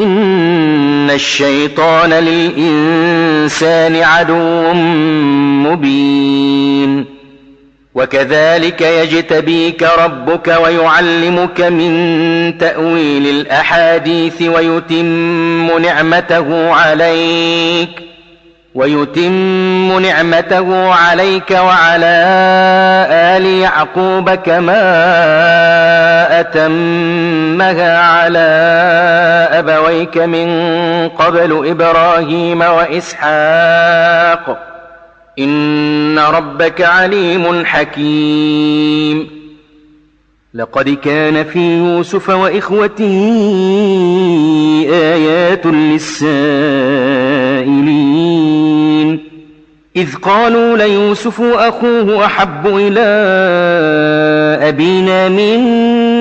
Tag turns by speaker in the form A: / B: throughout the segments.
A: ان الشيطان للانسان عدو مبين. وكذلك يجتبيك ربك ويعلمك من تاويل الاحاديث ويتم نعمته عليك ويتم نعمته عليك وعلى آل يعقوب كما أتمها على أبويك من قبل إبراهيم وإسحاق إن ربك عليم حكيم. لقد كان في يوسف وإخوته آيات للسائلين إذ قالوا ليوسف أخوه أحب إلى أبينا منا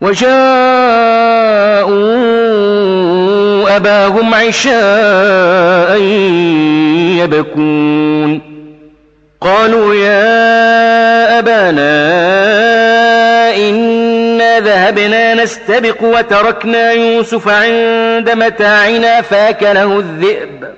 A: وجاءوا أباهم عشاء يبكون قالوا يا أبانا إنا ذهبنا نستبق وتركنا يوسف عند متاعنا فاكله الذئب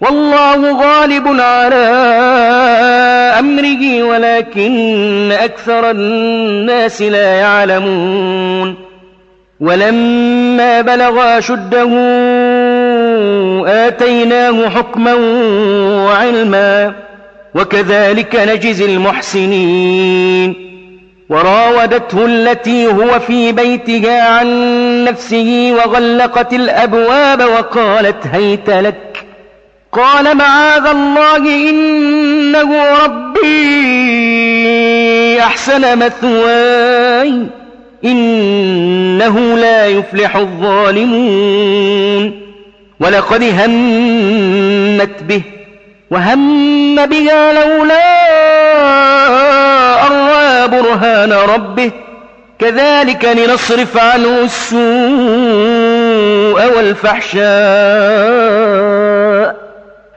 A: والله غالب على أمره ولكن أكثر الناس لا يعلمون. ولما بلغ شده آتيناه حكما وعلما وكذلك نجزي المحسنين. وراودته التي هو في بيتها عن نفسه وغلقت الأبواب وقالت هيت لك قال معاذ الله إنه ربي أحسن مثواي إنه لا يفلح الظالمون ولقد همت به وهم بها لولا أرى برهان ربه كذلك لنصرف عنه السوء والفحشاء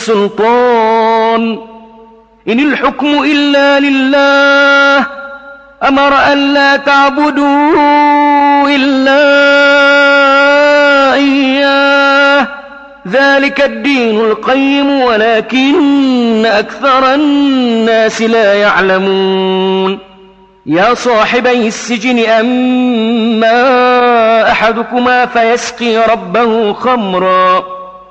A: سلطان. إن الحكم إلا لله. أمر أن لا تعبدوا إلا إياه. ذلك الدين القيم ولكن أكثر الناس لا يعلمون. يا صاحبي السجن أما أحدكما فيسقي ربه خمرا.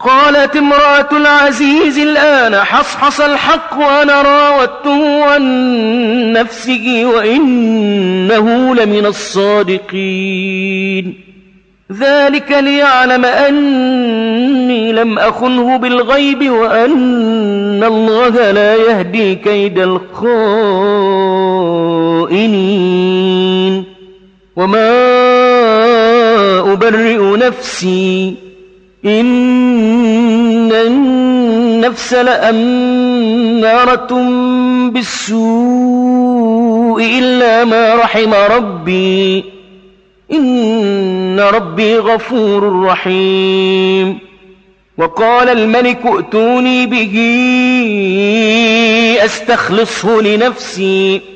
A: قالت امرأة العزيز الآن حصحص الحق وأنا راودته عن نفسه وإنه لمن الصادقين. ذلك ليعلم أني لم أخنه بالغيب وأن الله لا يهدي كيد الخائنين. وما أبرئ نفسي إن النفس لأمارة بالسوء إلا ما رحم ربي. إن ربي غفور رحيم. وقال الملك ائتوني به أستخلصه لنفسي.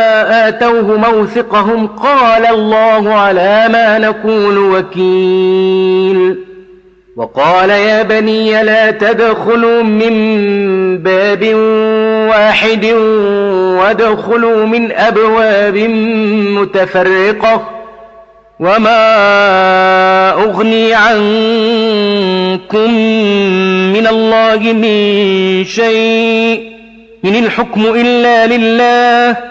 A: آتوه موثقهم قال الله على ما نكون وكيل. وقال يا بني لا تدخلوا من باب واحد وادخلوا من أبواب متفرقة وما أغني عنكم من الله من شيء. من الحكم إلا لله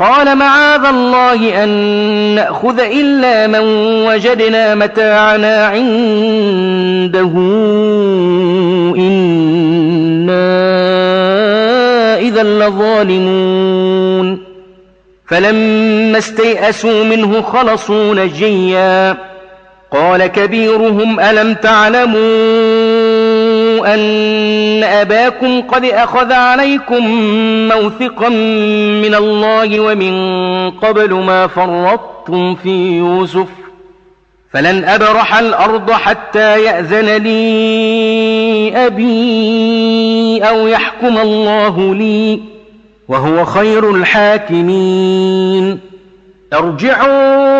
A: قال معاذ الله أن نأخذ إلا من وجدنا متاعنا عنده. إنا إذا لظالمون. فلما استيأسوا منه خلصوا نجيا. قال كبيرهم ألم تعلمون؟ أَنَّ أَبَاكُمْ قَدْ أَخَذَ عَلَيْكُمْ مَوْثِقًا مِنَ اللَّهِ وَمِنْ قَبْلُ مَا فَرَّطْتُمْ فِي يُوسُفَ فَلَنْ أَبْرَحَ الْأَرْضَ حَتَّى يَأْذَنَ لِي أَبِي أَوْ يَحْكُمَ اللَّهُ لِي وَهُوَ خَيْرُ الْحَاكِمِينَ. ارْجِعُوا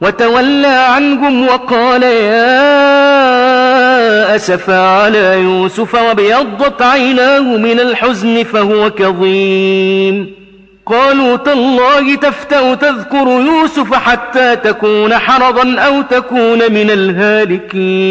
A: وتولى عنهم وقال يا أسف على يوسف وبيضت عيناه من الحزن فهو كظيم. قالوا تالله تفتأ تذكر يوسف حتى تكون حرضا أو تكون من الهالكين.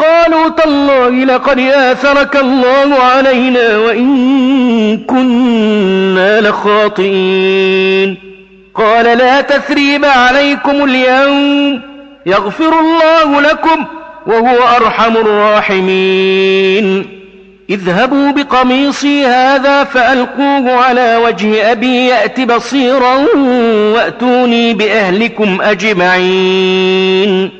A: قالوا تالله لقد آثرك الله علينا وإن كنا لخاطئين. قال لا تثريب عليكم اليوم. يغفر الله لكم وهو أرحم الراحمين. اذهبوا بقميصي هذا فألقوه على وجه أبي يأت بصيرا وأتوني بأهلكم أجمعين.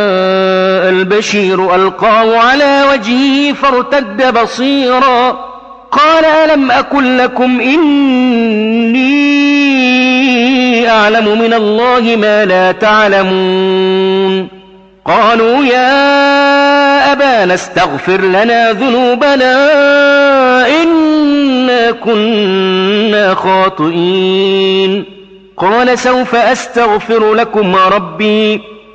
A: البشير ألقاه على وجهه فارتد بصيرا. قال ألم أكن لكم إني أعلم من الله ما لا تعلمون؟ قالوا يا أبانا استغفر لنا ذنوبنا إنا كنا خاطئين. قال سوف أستغفر لكم ربي.